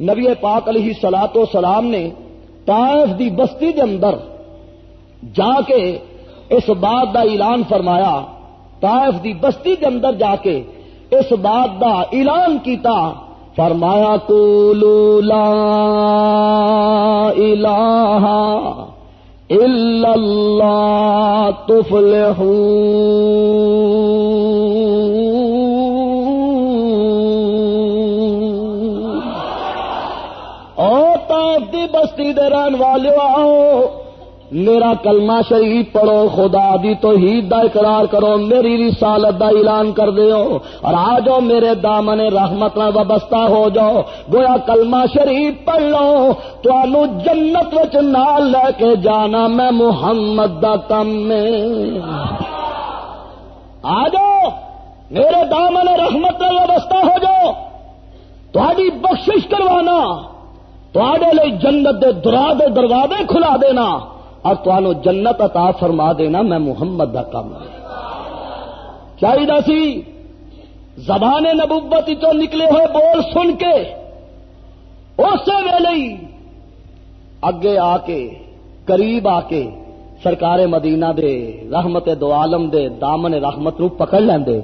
نبی پاک علیہ سلاط و سلام نے طائف دی بستی کے اندر جا کے اس بات دا اعلان فرمایا، طائف دی بستی کے اندر جا کے اس بات دا اعلان کیتا، فرمایا کو لا الہ الا اللہ او دی بستی دے رہن والے آؤ۔ میرا کلمہ شریف پڑھو، خدا دی تو دا اقرار کرو، میری رسالت دا اعلان کر دیو۔ اور آ جاؤ، میرے دامن رحمت وابستہ ہو جاؤ۔ گویا کلمہ شریف پڑھ لو۔ تو جنت وچ نال لے کے جانا میں محمد دا کم میں۔ آ جاؤ، میرے دامن رحمت وابستہ ہو جاؤ۔ تھوڑی بخشش کروانا۔ تے جنت دے درا دروازے کھلا دینا اور تو جنت عطا فرما دینا میں محمد دا کام چاہیے سی؟ زبان نبوت تو نکلے ہوئے بول سن کے اسی ویلے اگے آ کے، قریب آ کے سرکار مدینہ دے، رحمت دو عالم دے، دامن رحمت نو پکڑ لیندے۔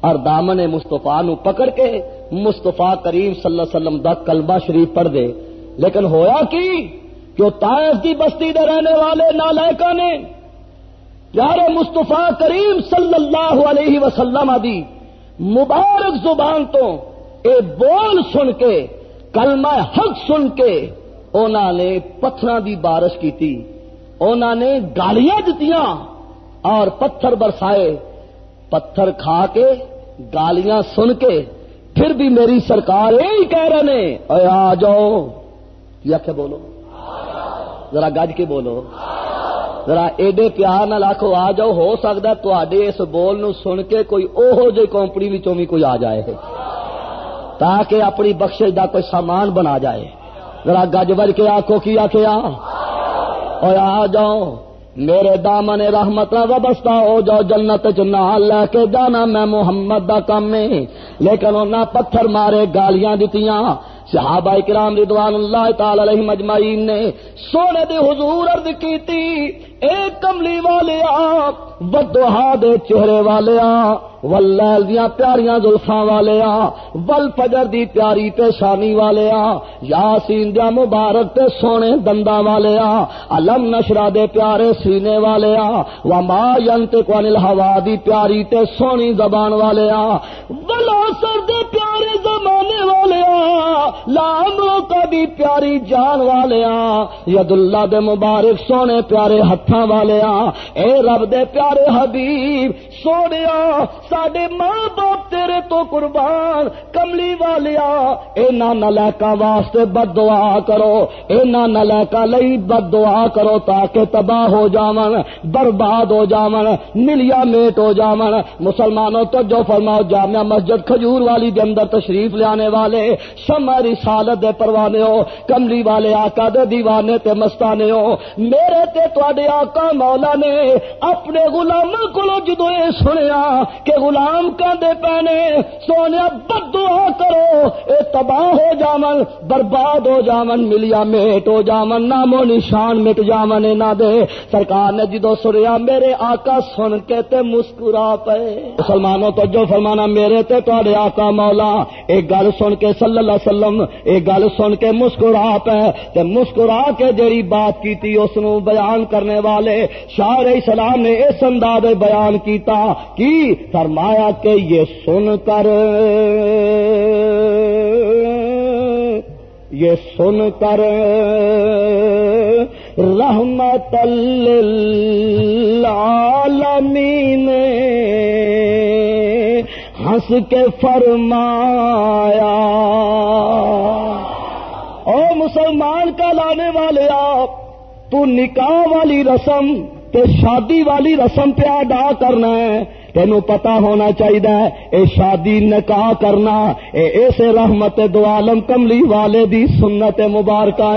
اور دامن مستفا نو پکڑ کے مستفا کریم صلی اللہ علیہ وسلم دا کلبہ شریف پڑھ دے۔ لیکن ہویا کی جو تائف کی بستی دے رہنے والے نالائکا نے پیارے مستفا کریم صلی اللہ علیہ وسلم آدی مبارک زبان تو اے بول سن کے، کلمہ حق سن کے انہوں نے پتھر دی بارش کی انہوں نے گالیاں دتیاں اور پتھر برسائے۔ پتھر کھا کے، گالیاں سن کے، پھر بھی میری سرکار یہی کہہ رہے ہیں آ جاؤ یا کہ بولو۔ ذرا گج کے بولو۔ ذرا ایڈے پیار نہ لاکھو آ جاؤ، ہو سکتا تے اس بول نو سن کے کوئی اوہو جی کمپنی بھی کوئی آ جائے۔ تاکہ اپنی بخش دا کوئی سامان بنا جائے۔ ذرا گج بج کے آخو کی آخیا اور آ جاؤ۔ میرے دامن رحمت وابستہ ہو جاؤ، جنت چنا لے کے جانا میں محمد دا کام میں لیکن انہیں پتھر مارے گالیاں دتیاں۔ صحابہ کرام رضوان اللہ تعالی علیہ مجمعین نے سونے دے حضور عرض کیتی، اے کملی والے آپ، بدوہا دے چہرے والے آ ولیل دیا پیاریاں زلفاں والے آ ول دی پیاری پیشانی والے آ یاسین دیا مبارک تے سونے دندا والے آ علم نشرا دے پیارے سینے والے آ وما ینتق عن الہوا دی پیاری تے سونی زبان والے آ ولا سر دے پیارے زمانے والے لامو کا بھی پیاری جان والے ید اللہ دے مبارک سونے پیارے ہتھاں والے اے رب دے پیارے حبیب سونے سڈے ماں باپ تیرے تو قربان، کملی والیا اینا نلیکا واسطے بد دعا کرو اینا نلیکا لئی بد دعا کرو تاکہ تباہ ہو جاون، برباد ہو جاون ملیا میٹ ہو جاون، مسلمانوں تو جو فرماؤ، جامعہ مسجد کھجور والی کے اندر تشریف لانے والے شمع رسالت دے پروانے ہو، کملی والے آقا دے دیوانے تے مستانے ہو۔ میرے تے تو آقا مولا نے اپنے غلام کو جدو یہ سنیا کہ غلام کہتے پینے سونے بد کرو، اے تباہ ہو جامن، برباد ہو جامن، ملیا میٹ ہو جامن، نامو نشان مٹ جامن نہ دے۔ سرکار نے جدو سنیا میرے آقا سن کے تے مسکرا پے مسلمانوں تو جو فرمانا، میرے تے تے آقا مولا ایک گل سن کے صلی اللہ علیہ وسلم، ایک گل سن کے مسکرا پے تے مسکرا کے جیڑی بات کی تھی اس نو بیان کرنے والے، شاہ اسلام نے اس انداز بیان کیتا کی فرمایا کہ یہ سن کر، یہ سن کر، رحمت للعالمین ہنس کے فرمایا، او مسلمان کا لانے والے آپ، تو نکاح والی رسم تے شادی والی رسم پہ ادا کرنا ہے۔ تینوں پتا ہونا چاہیے اے شادی نکاح کرنا، اے ایسے رحمت دو عالم کملی والے دی سنت مبارکہ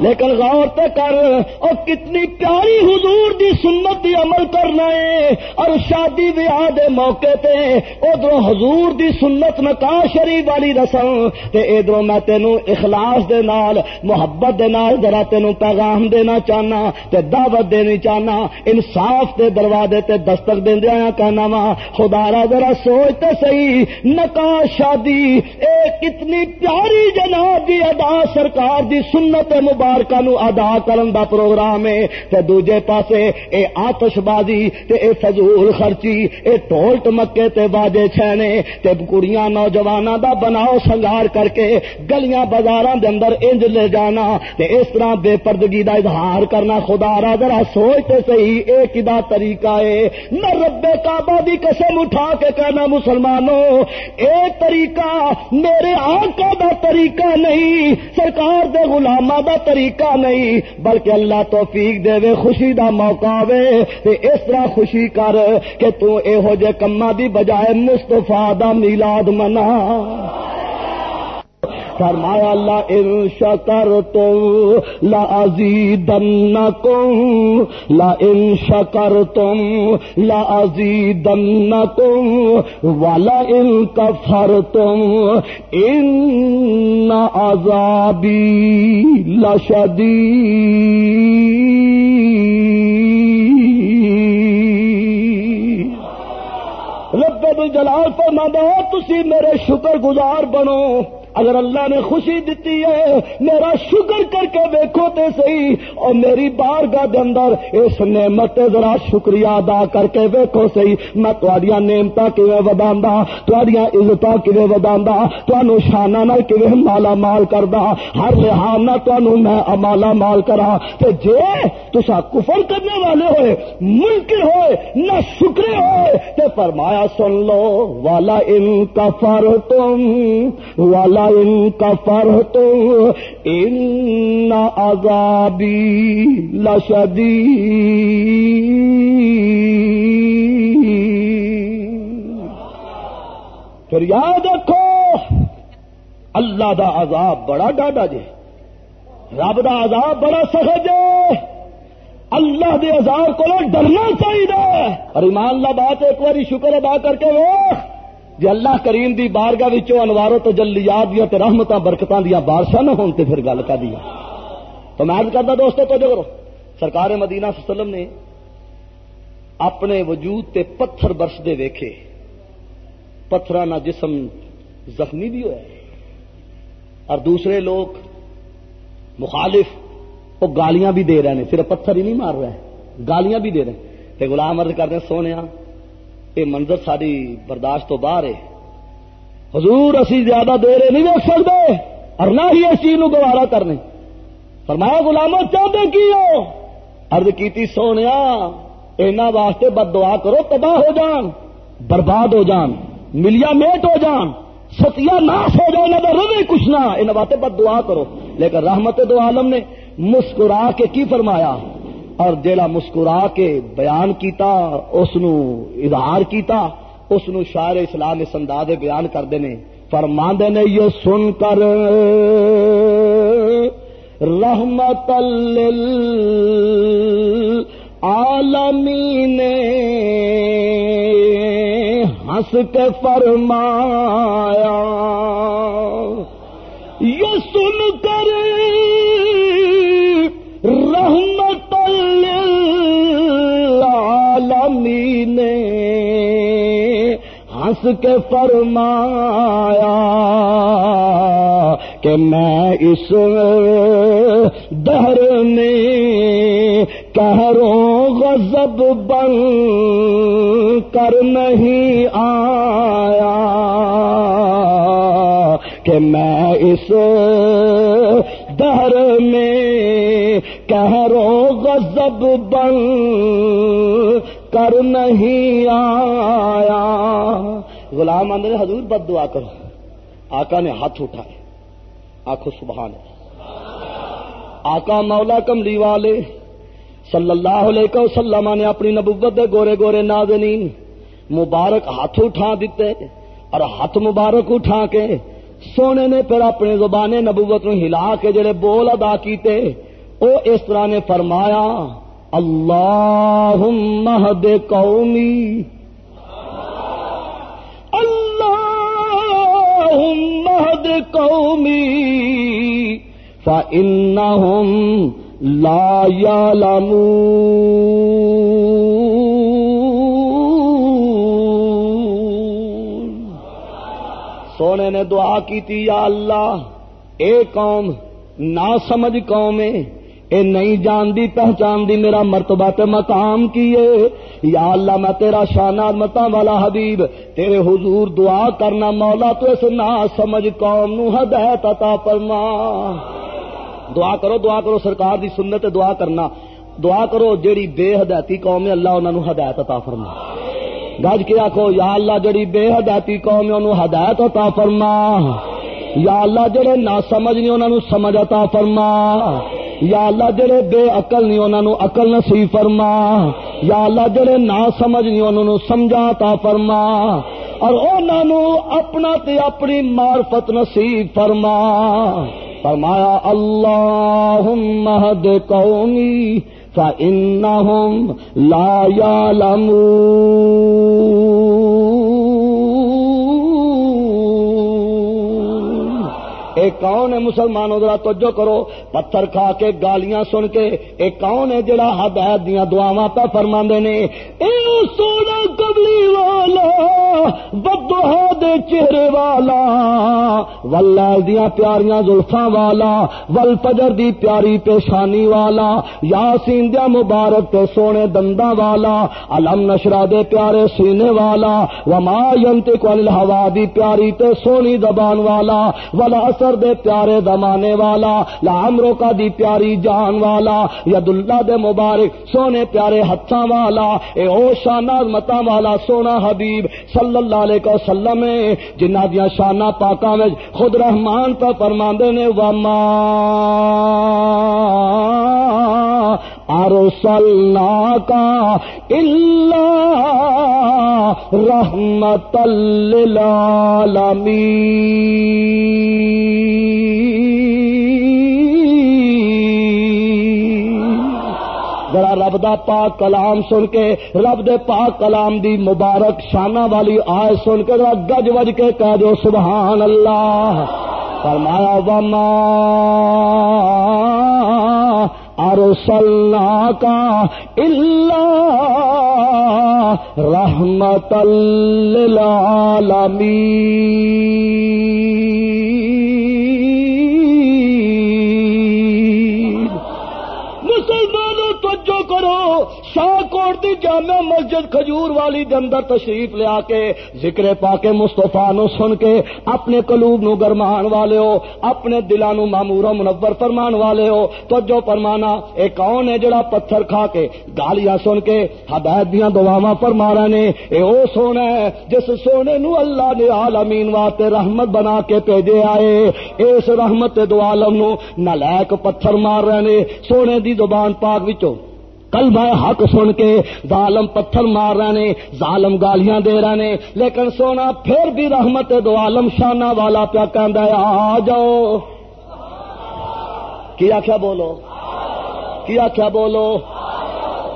لیکن غور تے کر اور کتنی پیاری حضور دی سنت دی عمل کرنا ہے۔ اور شادی بیاہ دے موقع تے ادھر حضور دی سنت نکاح شریف والی رسم تے ادھر میں تینوں اخلاص دے نال، محبت دے نال ذرا تینوں پیغام دینا چاہنا تے دعوت دینی چاہنا، انصاف دے دروازے تے دستک دیا کہنا وا، خدا را ذرا سوچتے صحیح نکاح شادی، اے کتنی پیاری جناب دی ادا سرکار دی سنت مبارکہ نو ادا کرن دا پروگرام ہے، تے دوجے پاسے اے آتش بازی تے اے فضول خرچی، اے ٹول ٹمکے تے باجے چھنے تے کڑیاں نوجواناں دا بناؤ سنگار کر کے گلیاں بازاراں دے اندر انج لے جانا۔ تے اس طرح بے پردگی دا اظہار کرنا خدا را، ذرا سوچتے صحیح، اے کدا طریقہ ہے؟ نہ رب کعبہ دی قسم اٹھا کے کہنا مسلمانوں، اے طریقہ میرے آقا دا طریقہ نہیں، سرکار دے غلامہ دا طریقہ نہیں، بلکہ اللہ توفیق دے وے خوشی دا موقع وے تے اس طرح خوشی کر کہ تو اے ہو جے کما دی بجائے مستفا دا میلاد منا۔ فرمایا اللہ ان شکر تو لازی دن کو لا ان شکر تم لازی دن کو والا ان کفر تم ان آزادی لشدی رب جلال فرما دو تسی میرے شکر گزار بنو۔ اگر اللہ نے خوشی دیتی ہے، میرا شکر کر کے دیکھو تے صحیح، اور میری بار دے اندر اس نعمت ذرا شکریہ ادا کر کے دیکھو صحیح۔ میں تھوڑیاں نعمت کیویں وداندا؟ تھوڑیاں عزت کیویں وداندا؟ تانوں شانہ نال کیویں مالا مال کردا؟ ہر لحاظ نہ تانوں میں مالا مال کرا۔ تے جے تسا کفر کرنے والے ہوئے، منکر ہوئے، نہ شکرے ہوئے، تے فرمایا، سن لو، والا ان کفر تم والا ان کا فر تو ان آزادی لشدی پھر یاد رکھو، اللہ دا عذاب بڑا ڈاڈا جے، رب دا عذاب بڑا سخت جے۔ اللہ دے عذاب کو ڈرنا چاہیے۔ اور ایمان اللہ بات ایک بار شکر ادا کر کے وہ جی اللہ کریم دی بارگاہ وچوں انوارو تو جلیات دیا رحمت برکتاں دیا بارشاں نہ ہون تے پھر گل کا دیا تو میں کرتا دوستو تو جو کرو۔ سرکار مدینہ صلی اللہ علیہ وسلم نے اپنے وجود تے پتھر برسدے ویکھے۔ پتھر نہ جسم زخمی بھی ہوا اور دوسرے لوگ مخالف، وہ گالیاں بھی دے رہے ہیں، صرف پتھر ہی نہیں مار رہے گالیاں بھی دے رہے ہیں۔ تے غلام عرض کرتے ہیں سونے یہ منظر ساری برداشت تو باہر ہے۔ حضور اسی زیادہ دیر نہیں دیکھ سکتے اور نہ ہی اس چیز گوارا کرنے۔ فرمایا گلاموں چاہتے کی ہو؟ ارد کی سونے اینا واسطے بد دعا کرو، تباہ ہو جان، برباد ہو جان ملیا میٹ ہو جان ستیا ناش ہو جائے نہ روے کچھ نہ۔ ان بد دعا کرو۔ لیکن رحمت دو عالم نے مسکرا کے کی فرمایا؟ اور جیڑا مسکرا کے بیان کیتا اس نو اظہار کیتا اس نو شاعر اسلام اس انداز بیان کرتے ہیں فرماندے نے، یہ سن کر رحمت عالمی نے ہنس کے فرمایا، یہ سن کر ہنس کے فرمایا کہ میں اس دہر میں کہروں غضب بن کر نہیں آیا کہ میں اس دہر میں کہروں غضب بن کر نہیں آیا غلام آندے حضور بد دعا کرو۔ آقا نے ہاتھ اٹھائے۔ آخو سبحان آقا مولا کملی والے، صلی اللہ علیہ وسلم نے اپنی نبوت دے گورے گورے نازنین مبارک ہاتھ اٹھا دیتے اور ہاتھ مبارک اٹھا کے سونے نے پھر اپنے زبان نبوت نو ہلا کے جڑے بول ادا کیتے، او اس طرح نے فرمایا اللہ قومی مہد قومی فإنهم لا يعلمون. سونے نے دعا کی تھی، یا اللہ، اے قوم نہ سمجھ قوم اے نہیں جاندی پہچان دی میرا مرتبہ تے مقام کیے یا اللہ، میں تیرا شانہ متا والا حبیب، تیرے حضور دعا کرنا مولا، تو اس نہ سمجھ قوم نو ہدایت عطا فرما۔ دعا کرو دعا کرو، سرکار دی سنت دعا کرنا۔ دعا کرو، جیڑی بے ہدایتی قوم ہے اللہ انہوں نے ہدایت عطا فرما۔ گج کے آخو یا اللہ جڑی بے ہدایتی قوم ہے انہوں ہدایت عطا فرما۔ یا اللہ جڑے نہ سمجھ نہیں انہوں سمجھ عطا فرما۔ یا اللہ جڑے بے عقل نہیں انہوں عقل نصیب فرما، یا اللہ جڑے نہ سمجھ نہیں انہوں سمجھا عطا فرما، اور انہوں اپنا تے اپنی معرفت نصیب فرما۔ فرمایا اللہ مہد قومی فإنهم لا يعلمون ایک کون ہے مسلمانوں ذرا توجہ کرو؟ پتھر کھا کے گالیاں سن کے ایک کون ہے جڑا ہدایت دیا دعاواں پہ فرما نے؟ اے سونا قبلی والا بدوہا دے چہرے والا ولال دیا پیاریاں زلفاں والا ول فجر دی پیاری پیشانی والا، یاسین دیا مبارک تے سونے دندا والا، علم نشرا دے پیارے سینے والا، وما ینتق عن الہوا دی پیاری تے سونی زبان والا، ولا اثر دے پیارے دمانے والا لامرو کا دی پیاری جان والا ید اللہ دے مبارک سونے پیارے ہتھاں والا، اے او شانہ متا والا سونا حبیب صلی اللہ علیہ وسلم، جنہ دیا شانہ پاکاں میں خود رحمان پہ فرماندے نے، وما ارسلنا کا الا رحمت للعالمین ذرا رب دا پاک کلام سن کے، رب دے پاک کلام دی مبارک شانہ والی آئے سن کے، ذرا گج وج کے کہہ دو، سبحان اللہ۔ فرمایا، وما ارسلنا کا اللہ رحمت للعالمین مسلمانوں توجہ کرو۔ شاہ کوٹ دی جامع مسجد کھجور والی دے اندر تشریف لیا کے، ذکر پا کے مستفا نو سن کے، اپنے قلوب نو گرمان والے ہو، اپنے دلان نو معمور و منور فرمان والے ہو۔ توجہ فرمانا، اے کون ہے جڑا پتھر کھا کے، گالیاں سن کے، ہدایت دیاں دعاواں فرما رہے نے؟ اے او سونا ہے، جس سونے نو اللہ نے عالمین واسطے رحمت بنا کے بھیجے آئے، اس رحمت دو عالم نو نالائک پتھر مار رہے نے۔ سونے دی زبان پاک وچوں کل بھائی حق سن کے، ظالم پتھر مار رہے نے، ظالم گالیاں دے رہے نے، لیکن سونا پھر بھی رحمت دو عالم شانہ والا پیا کہ آ جاؤ۔ کی آخیا بولو؟ کی آخیا بولو؟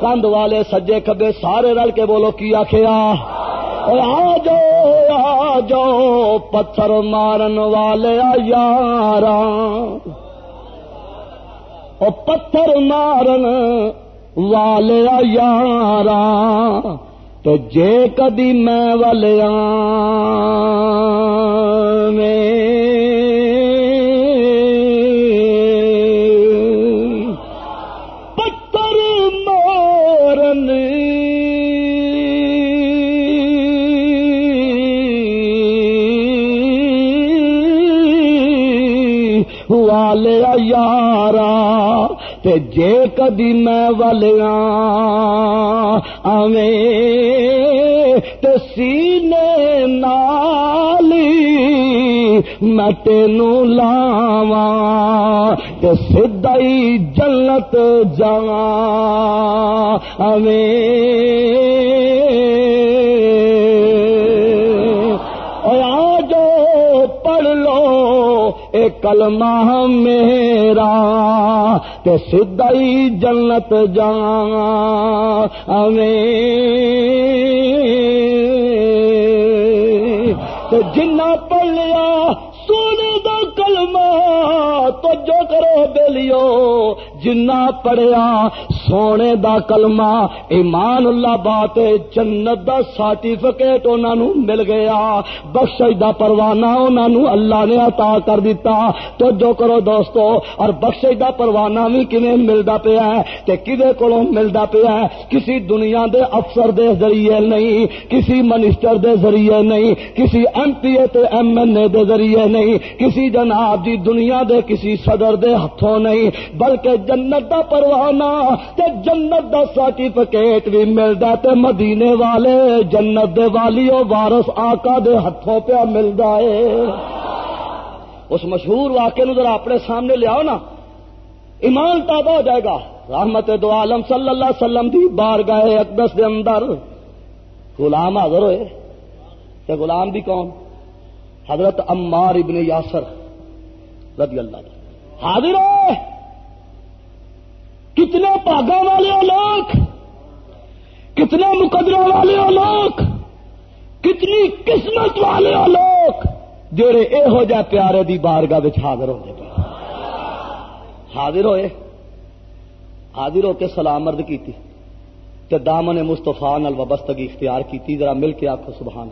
کند والے سجے کبے سارے رل کے بولو، کی آخیا آ جاؤ آ جاؤ، پتھر مارن والے یار پتھر مارن والے یار تو جے کدی میں والیا پتھر مارن۔ والے یارا تے جے کدی میں والیا اویں تے سینے نالی میں تینو لاواں تے سدائی جنت جاواں اویں آ جاؤ پڑھ لو اے کلمہ میرا تے سدائی جنت جان جنا پڑھ لیا سونے دا کلمہ تو جو کرو بےلیو جنا پڑھیا سونے دا کلمہ، ایمان اللہ بات جنت دا سرٹیفکیٹ انہوں مل گیا۔ بخش دا پروانہ انہوں اللہ نے عطا کر دیتا تو جو کرو دوستو، اور بخش دا پروانہ بھی کھے ملتا پیا ہے؟ تے کدے کو ملتا پیا ہے؟ کسی دنیا دے افسر دے ذریعے نہیں، کسی منسٹر دے ذریعے نہیں، کسی ایم پی اے تے ایم این اے دے ذریعے نہیں، کسی جناب جی دنیا دے کسی صدر دے ہاتھوں نہیں، بلکہ جنت دا پروانہ۔ تے جنت دا سرٹیفکیٹ بھی ملتا تے مدینے والے جنت دے والی وارس آقا دے ہاتھوں پہ ملتا ہے۔ اس مشہور واقعے نو ذرا اپنے سامنے لیاؤ نا۔ ایمان تازہ ہو جائے گا۔ رحمت دو عالم صلی اللہ علیہ وسلم دی بار گئے اقدس دے اندر۔ غلام حاضر ہوئے۔ تے غلام بھی کون؟ حضرت عمار ابن یاسر رضی اللہ حاضر ہے کتنے پاگا والے لوگ کتنے مقدروں والے لوگ کتنی قسمت والے لوگ جڑے یہو جہ پیارے دی بارگاہ حاضر ہوتے پہ حاضر ہوئے، حاضر ہو کے سلام کی تے دامن مستفا نال وابستگی اختیار کی ذرا مل کے آخو سبحان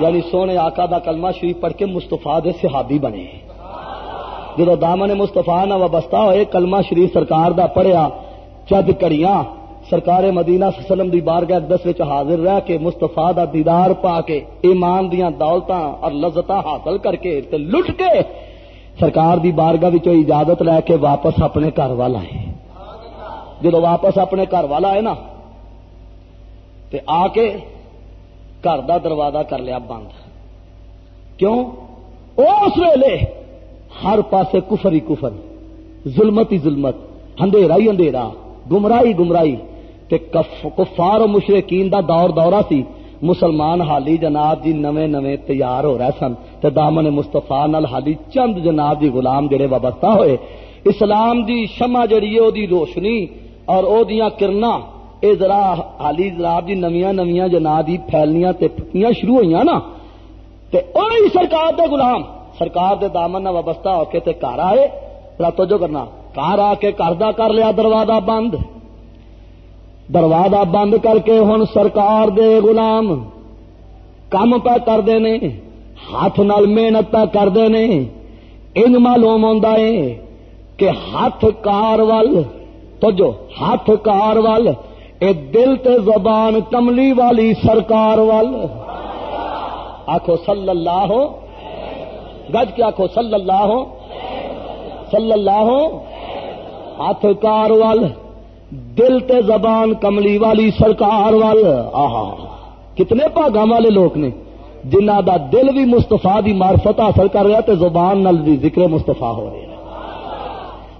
یعنی سونے آقا دا کلمہ شریف پڑھ کے مستفا دے صحابی بنے۔ جدو دامن مستفا نہ وابستہ ہوئے، کلمہ شریف سرکار دا پڑھیا چد کڑیاں، سرکار مدینہ سلم دی بارگاہ دس وچ حاضر رہ کے مستفا دا دیدار پا کے ایمان دیاں دولتاں اور لذتاں حاصل کر کے تے لٹ کے سرکار دی بارگاہ وچوں اجازت لے کے واپس اپنے گھر والا ہے جدو واپس اپنے گھر والا ہے نا، تے آ کے گھر دا دروازہ کر لیا بند۔ کیوں؟ اس ویلے ہر پاسے کفر ہی کفر، ظلمت ہی ظلمت، اندھیرا ہی اندھیرا، گمراہی گمراہی۔ تے کفار و مشرقین دا دور دورہ سی۔ مسلمان حالی جناب جی نویں نویں تیار ہو رہے سن۔ تے دامن مستفا نال حالی چند جناب جی غلام جڑے وابستہ ہوئے۔ اسلام دی شمع جڑی ہے دی روشنی اور او دیاں کرنا۔ اے ذرا حالی جناب جی نویاں نویاں جناب جی پھیلنیاں تے پھٹیاں شروع ہوئیاں نا۔ تے اوہی سرکار دے غلام۔ سرکار دے دامن نہ وابستہ ہو کے تے گھر آئے۔ راتو جو کرنا۔ گھر آ کے گھر دا کر لیا دروازہ بند۔ دروازہ بند کر کے ہوں سرکار دے غلام کم پہ کرتے نے، ہاتھ نال محنت پہ کرتے نے۔ ان معلوم ہوتا ہے کہ ہاتھ کار ول تو جو ہاتھ کار ول اے دل تے زبان کملی والی سرکار ول آخو صلی اللہ ہو گج کے آخو صلی اللہ ہو صلی اللہ ہو ہاتھ کار وال، دل تے زبان کملی والی سرکار وال۔ آہا، کتنے پاگا والے لوگ نے۔ جنہ دا دل بھی مستفا دی مارفت حاصل کر رہا تے زبان نل بھی ذکر مستفا ہو رہا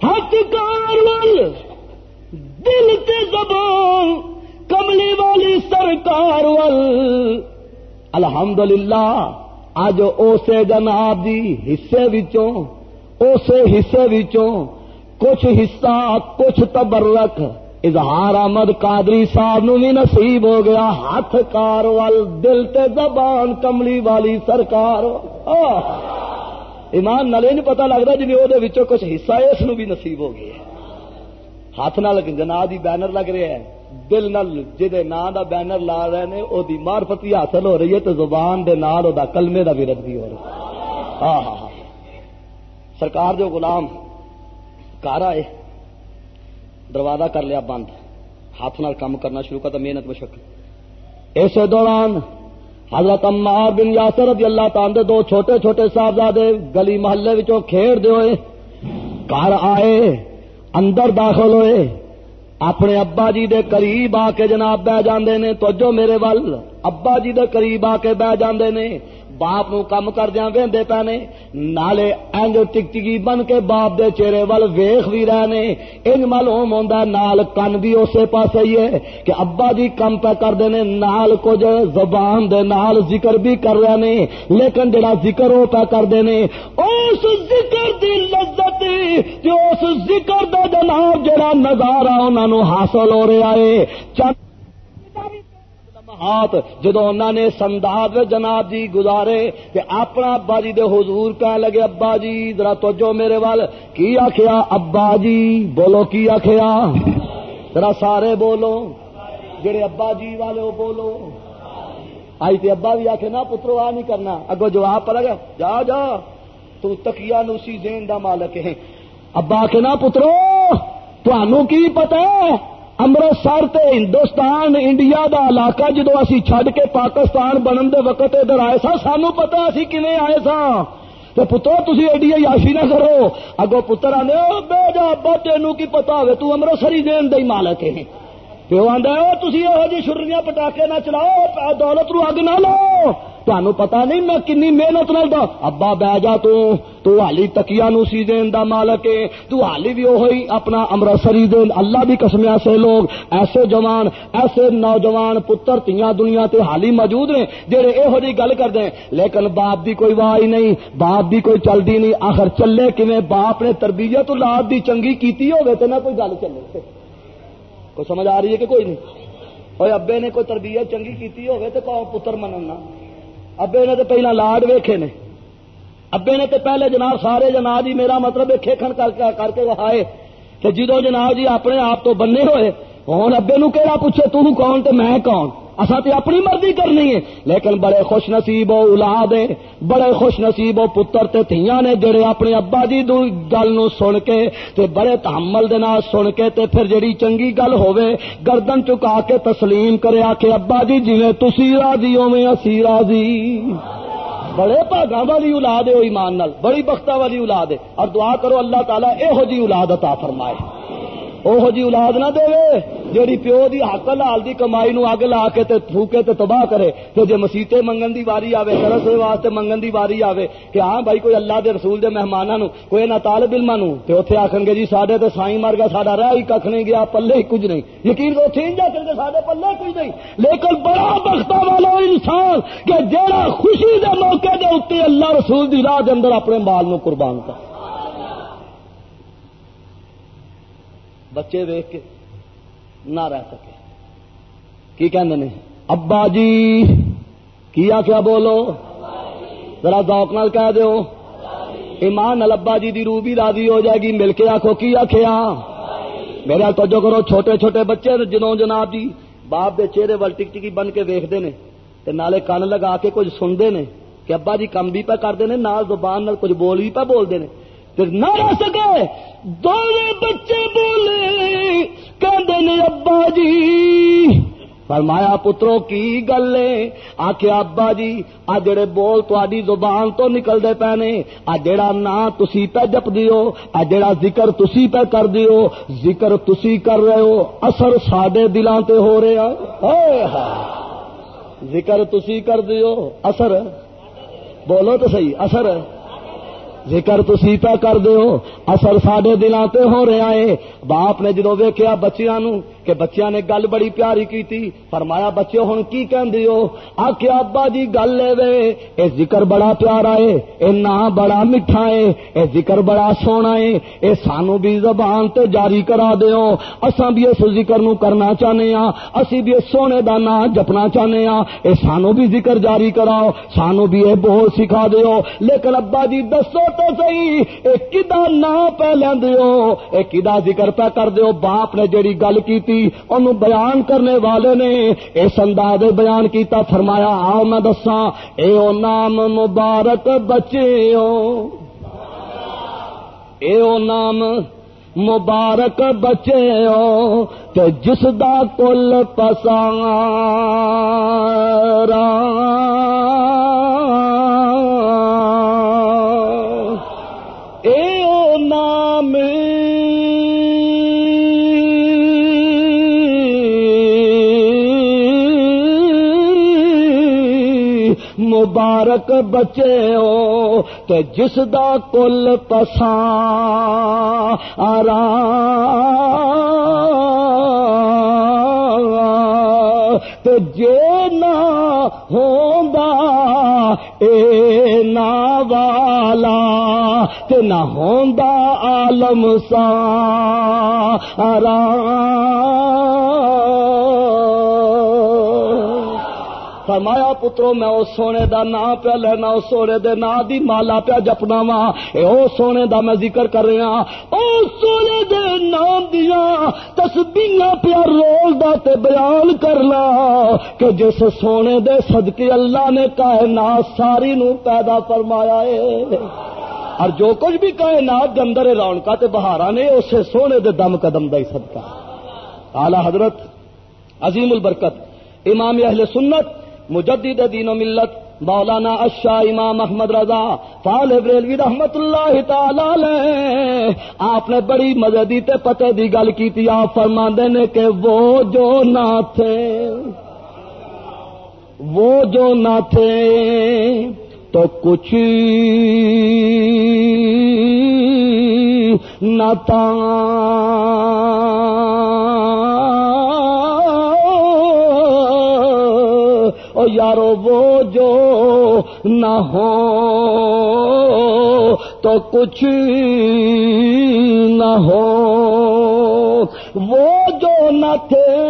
ہاتھ کار وال، دل تے زبان کملی والی سرکار وال۔ الحمدللہ اج اسے جناب دی حصے وچوں اسے حصے وچوں کچھ حصہ کچھ تبرک اظہار احمد قادری صاحب نو بھی نصیب ہو گیا ہاتھ کار وال دل تے زبان کملی والی سرکار ایمان نالے نہیں پتا لگتا جی وہ کچھ حصہ اس نو بھی نصیب ہو گیا ہاتھ نال جناب دی بینر لگ رہا ہے دل نل جہے نا دا بینر لا رہے نے، او دی مارفتی حاصل ہو رہی ہے تو زبان دے نال او دا کلمے دا ورد بھی ہو رہا ہاں،, ہاں ہاں سرکار جو غلام کار آئے دروازہ کر لیا بند۔ ہاتھ نال کام کرنا شروع کر محنت مشق اسی دوران حضرت عمار بن یاسر رضی اللہ تعالی دو چھوٹے چھوٹے صاحبزادے گلی محلے وچوں کھیڑ دے ہوئے۔ گھر آئے، اندر داخل ہوئے۔ اپنے ابا جی دے قریب آ کے جناب بہ جاندے نے توجہ میرے ول۔ ابا جی دے قریب آ کے بہ جاندے نے، باپ نو کم کردیا وہدے پے نے۔ نالے اینج ٹکٹکی بن کے باپ دے چہرے ول ویخ بھی رہے نے۔ انج معلوم ہوندا نال کن بھی اسے پاسے ہی ہے کہ ابا جی کم پہ کردے نے، نال کچھ زبان دے نال ذکر بھی کر رہے نے۔ لیکن جڑا ذکر وہ پہ کردے نے، اس ذکر دی لذت جو اس ذکر دا جناب جڑا نظارہ انہاں نو حاصل ہو رہا ہے۔ چند ہاتھ جدو انہوں نے سنداد جناب جی گزارے کہ اپنا ابا جی دے حضور کہنے لگے، ابا جی ذرا توجہ میرے وال، کی آخیا ابا جی بولو کی آخیا ذرا سارے بولو، جڑے ابا جی والے وہ بولو۔ آئی تے ابا بھی آخ نا پترو، آ نہیں کرنا۔ اگو جواب پڑ گیا جا جا، تو تکیا نوسی زین دا مالک ہے۔ ابا آخ نا پترو تنوع کی پتا امرتسر تے ہندوستان انڈیا دا علاقہ جدو اسی چھڈ کے پاکستان بنن دے وقت ادھر آئے سا سانو پتا اسی کیویں آئے سا تو پتو تھی ایڈی یاشی نہ کرو اگو پتر آنے بے جا ابا تینوں کی پتا ہوے تو امرتسری دین دے مالک ہے پیو آدھا تھی یہو جی شرریاں پٹاخے نہ چلاؤ دولت رو اگ نہ لو تمہیں پتا نہیں میں کنی محنت نال ابا بہ جا تو حالی تکیا نو سی دین دا مالک ہے۔ تو حالی بھی وہی اپنا امرتسری دین۔ اللہ بھی قسمیا سے لوگ، ایسے جوان، ایسے نوجوان پتر تیاں دنیا تے حالی موجود نے جہے یہو جی گل کرتے ہیں۔ لیکن باپ دی کوئی واہ نہیں، باپ بھی کوئی چلتی نہیں۔ آخر چلے کیویں؟ باپ نے تربیت اولاد دی چنگی کیتی ہوگی تو نہ کوئی گل چلے کوئی سمجھ آ رہی ہے کہ کوئی نہیں؟ اور ابے نے کوئی تربیت چنگی کی ہوگی تو پتر مننا ابے نے تو پہلا لاڈ ویکھے نے۔ ابے نے تو پہلے جناب سارے جناب جی میرا مطلب کھیکن کر کے وہائے۔ کہ جدو جناب جی اپنے آپ تو بننے ہوئے ہوں ابے نو کہڑا پوچھے، توں کون تو میں کون؟ اصا تو اپنی مرضی کرنی ہے۔ لیکن بڑے خوش نصیب ہو اولاد بڑے خوش نصیب ہو پتر تے تھیاں نے جڑے اپنے ابا جی گل نو سن کے تے بڑے تحمل دے نال سن کے تے پھر جڑی چنگی گل ہوے گردن چکا کے تسلیم کرے آ کے ابا جی جی تسی راضی ہوے اسی راضی۔ بڑے بھاگا والی اولاد ہے ایمان نال، بڑی بختہ والی اولاد ہے۔ اور دعا کرو اللہ تعالیٰ یہو جی اولاد عطا فرمائے۔ وہ جی اولاد نہ دے جیڑی پیو دی حق لال دی کمائی نو اگ لا کے تے تھوکے تے تباہ کرے تو جے مسیتے منگن دی واری آوے درس واسطے منگن دی واری آوے کہ ہاں بھائی کوئی اللہ دے رسول دے مہماناں نو کوئی نہ طالب علماں نو تے اوتھے آکھن گے جی ساڈے تے سائیں مر گیا ساڈا رہ ہی ککھ نہیں گیا پلے ہی کچھ نہیں یقین تو اوتھے جا کر ساڈے پلے کچھ نہیں لیکن بڑا بختہ والا انسان کہ جیڑا خوشی دے موقع دے اوتے اللہ رسول دی راہ دے اندر اپنے مال نو قربان کر بچے ویخ کے نہ رہ سکے۔ کی کہنے ابا جی کیا کیا بولو؟ ذرا ذوق نال کہہ دو ایمان نال ابا جی دی روح بھی راضی ہو جائے گی۔ مل کے آخو کی آخیا میرا توجہ کرو، چھوٹے چھوٹے بچے جنوں جناب جی۔ باپ دے چہرے وال ٹک ٹکی بن کے ویختے نے تے نالے کن لگا کے کچھ سنتے نے کہ ابا جی کم بھی پہ کرتے ہیں نال زبان نال کچھ بول بھی پہ بولتے ہیں پھر نہ رہ سکے۔ دونوں بچے بولے کہ ابا جی۔ فرمایا، پترو، کی گل آخیا ابا جی آ جڑے بول تاری زبان تو نکلتے پے نے آ جڑا نا تسی پہ جپ دیو آ جڑا ذکر تسی پہ کر دیو ذکر تسی کر رہے ہو، اثر سڈے دلان تے ہو رہا ذکر تسی کر دیو، اثر۔ بولو تو صحیح، اثر۔ ذکر تسی پہ کر دیو اثر ساڈے دلان تے ہو رہا ہے۔ باپ نے جدو ویکیا بچیاں نو کہ بچیاں نے گل بڑی پیاری کی فرمایا بچے ہوں کی کہ آخیا ابا جی گل لے وے، اے ذکر بڑا پیارا ہے، اے نا بڑا میٹھا ہے، اے ذکر بڑا سونا ہے، اے سانو بھی زبان تے جاری کرا دیو۔ اساں بھی اس ذکر نو کرنا چاہنے ہاں اسی بھی اس سونے دا نا جپنا چاہنے ہاں اے سانو بھی ذکر جاری کراؤ، سانو بھی اے بول سکھا دیو۔ لیکن ابا جی دسو تو صحیح، اے کدا نا پہ لیندیو اے کدا ذکر پہ کر دیو؟ باپ نے جڑی گل کیتی ان بیان کرنے والے نے اس انداز بیان کیتا فرمایا، آؤ میں دساں، اے او نام مبارک بچے اے او نام مبارک بچے ہو کہ جس دا کل پسان مبارک بچے ہو تے جس دا کل پسان تے جے نہ ہوندا اے نا والا تے نہ ہوندا عالم سا سارا فرمایا، پترو، میں اس سونے دا نام پیا لینا اس سونے دے نا دی مالا پیا جپنا وا او سونے دا میں ذکر کر رہا ہاں, او سونے دے نام دیا تسبیاں پیا رول دا تے بیان کرنا کہ جس سونے دے صدقے اللہ نے کائنات ساری نو پیدا فرمایا ہے، اور جو کچھ بھی کائنات دے اندر رونقا تے بہارا نے، اسے سونے دے دم قدم دا ہی صدقہ اعلی حضرت عظیم البرکت، امام اہل سنت مجدد دین و ملت، مولانا اشاہ امام محمد رضا فال بریلوی رحمت اللہ تعالی آپ نے بڑی مزدی تے پتے دی گل کی تھی، آپ فرما نے کہ وہ جو نہ تھے، وہ جو نہ تھے، تو کچھ نہ تھا۔ یارو وہ جو نہ ہو تو کچھ نہ ہو۔ وہ جو نہ تھے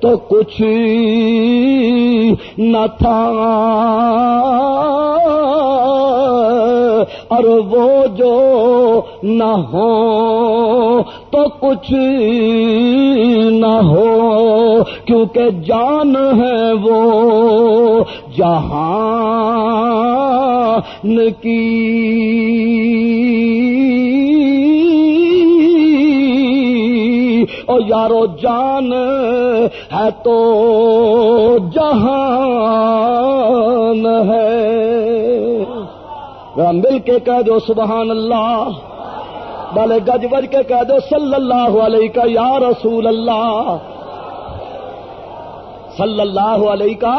تو کچھ نہ تھا۔ اور وہ جو نہ ہو تو کچھ نہ ہو، کیونکہ جان ہے وہ جہان کی۔ او یارو جان ہے تو جہان ہے۔ مل کے کہہ دو سبحان اللہ۔ بالے گج بج کے کہہ دو صلی اللہ علیہ کا یا رسول اللہ۔ صلی اللہ علیہ کا۔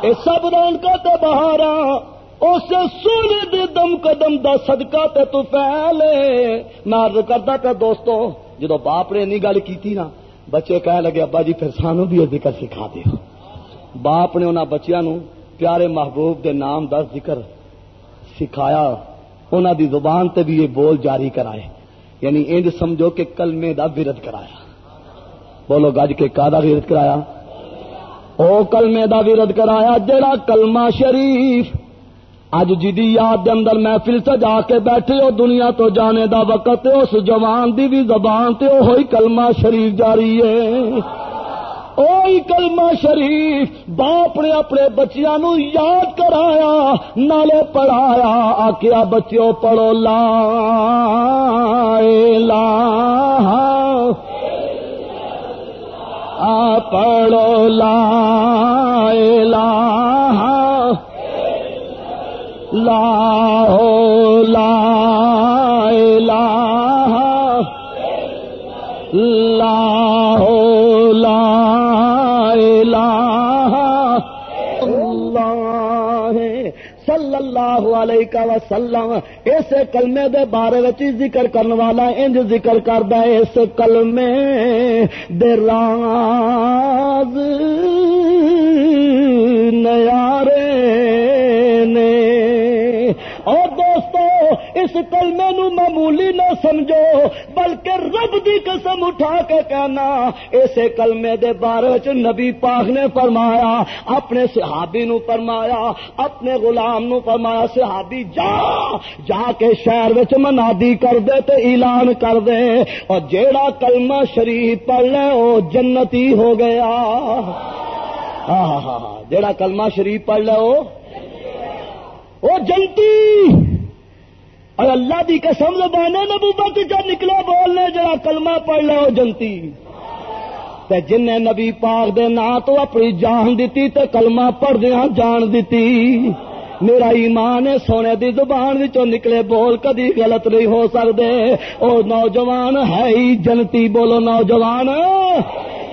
اے سب رون کا تو بہارا، اسے سونے دے دم قدم دا صدقہ تے تو پہلے میں عرض کرتا پہ دوستو، جدو باپ نے نہیں گل کی نا، بچے کہہ لگے، ابا جی پھر سانو بھی یہ ذکر سکھا دیو۔ باپ نے انہوں بچیاں نو پیارے محبوب دے نام دا ذکر سکھایا انہوں دی زبان تے بھی یہ بول جاری کرائے یعنی انج سمجھو کہ کلمے دا ورد کرایا۔ بولو، گج کے کا ورد کرایا؟ او کلمے دا ورد کرایا جڑا کلمہ شریف۔ اج جی جدی یاد دے اندر محفل سے جا کے بیٹھے ہو دنیا تو جانے دا وقت اس جوان دی بھی زبان تے ہوئی کلمہ شریف جاری ہے۔ اوئی کلمہ شریف باپ نے اپنے بچیاں نو یاد کرایا، نالے پڑھایا آکیا بچوں پڑھو، لا لا پڑھو، لا لا لا لا اللہ علیہ وسلم اس کلمے دے بارے ذکر کرنے والا انج ذکر کردا ہے، اس کلمے دے راز، نیارے اس کلمے نو معمولی نہ سمجھو، بلکہ رب دی قسم اٹھا کے کہنا اسے کلمے دے بارے چ نبی پاک نے فرمایا، اپنے صحابی نو فرمایا، اپنے غلام نو فرمایا، صحابی جا جا کے شہر وچ منادی کر دے تے اعلان کر دے۔ اور جیڑا کلمہ شریف پڑھ لے، او جنتی ہو گیا۔ ہاں ہاں ہاں جیڑا کلمہ شریف پڑھ لے، او او جنتی۔ اور اللہ دی قسم زبانے نبوت جا نکلا بولنے جڑا کلمہ پڑھ لے جنتی۔ تے جن نے نبی پاک دے نا تو اپنی جان دیتی تے کلمہ پڑھ دیا جان دیتی۔ میرا ایمان سونے دی زبان وچوں نکلے بول، کدی غلط نہیں ہو سکتے او نوجوان ہے ہی جنتی، بولو نوجوان۔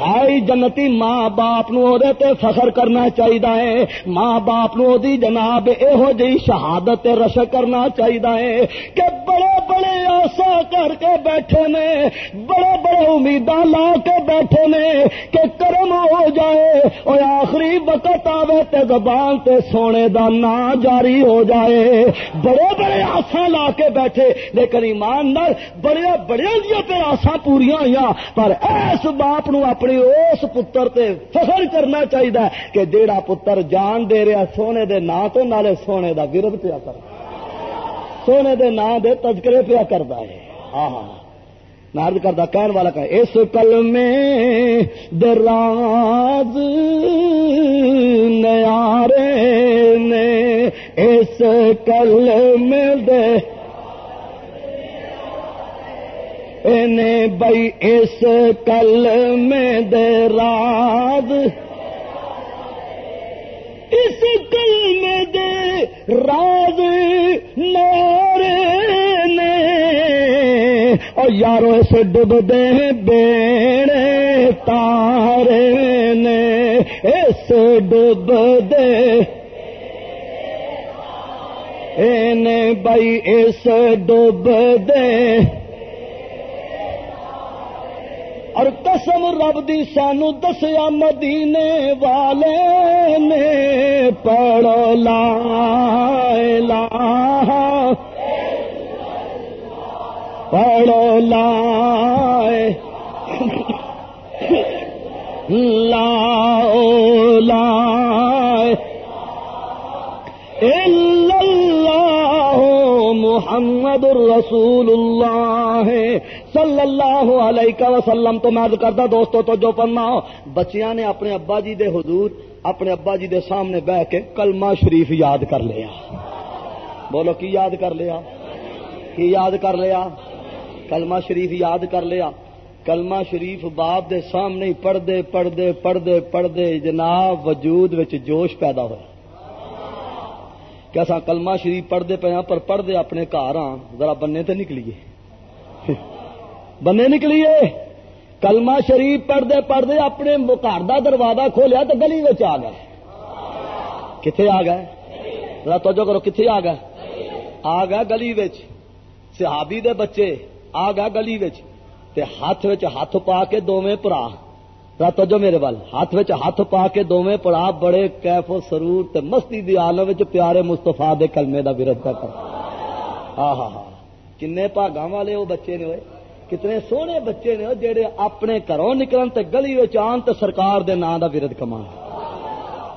آئی جنتی ماں باپ نو تے فخر کرنا چاہیے ماں باپ نو دی جناب یہو جی شہادت رش کرنا چاہیے کہ بڑے بڑے آسا کر کے بیٹھے نے، بڑے بڑے امیداں لا کے بیٹھے نے کہ کرم ہو جائے۔ اور آخری وقت آوے تے زبان تے سونے دا نا جاری ہو جائے۔ بڑے بڑے آسا لا کے بیٹھے۔ لیکن ایمان نال بڑے بڑے دیا پہ آسا پوریا ہوئی پر ایس باپ نو اپنی اس پتر تے فخر کرنا چاہیے کہ جیڑا پتر جان دے رہا سونے دے نا تو نالے سونے دا ورد پیا کر سونے دے نا دے تذکرے پیا کرتا ہے۔ ہاں ہاں, ہاں۔ نارد کرتا کہنے والا کہ اس کل میں دراز نیارے نے، اس کل میں دے بئی اس کل میں دے راز اس کل میں دے راز نارے نے۔ اور یارو اس ڈب دے بیڑے تارے نے۔ اس ڈب دے بئی اس ڈب قسم رب دی سانو دسیا مدینے والے نے پڑھو لا لا پڑھو لا لا لا محمد الرسول اللہ صلی اللہ علیہ وسلم تو میں کرتا دوستو تو جو پڑھنا بچیاں نے اپنے ابا جی دے حضور، اپنے ابا جی دے سامنے بہ کے کلمہ شریف یاد کر لیا۔ بولو، کی یاد کر لیا؟ کی یاد کر لیا؟ کلمہ شریف یاد کر لیا۔ کلمہ شریف باپ دے سامنے پڑھتے پڑھتے پڑھتے پڑھتے جناب وجود وچ جوش پیدا ہوا کہ اصا کلمہ شریف پڑھتے پے ہاں پر پڑھتے اپنے گھر ہاں ذرا بننے تو نکلیے۔ بننے نکلیے۔ کلمہ شریف پڑھتے پڑھتے اپنے گھر کا دروازہ کھولیا تو گلی آ گئے۔ کتنے آ گئے؟ توجہ کرو کتنے آ گئے؟ آ گئے گلی صحابی دے بچے آ گئے گلی ہاتھ ہاتھ پا کے دونوں برا جو میرے وال، ہاتھ ہاتھ پا کے دونوں پڑا بڑے کیف و سرور تے مستی دی عالم پیارے مستفا دے کلمے دا ورد کر ہاں ہاں ہاں کنے پاگا والے وہ بچے نے ہوئے۔ کتنے سونے بچے نے جڑے اپنے گھروں نکلن تے گلی آن تے سرکار دے نام دا ورد کما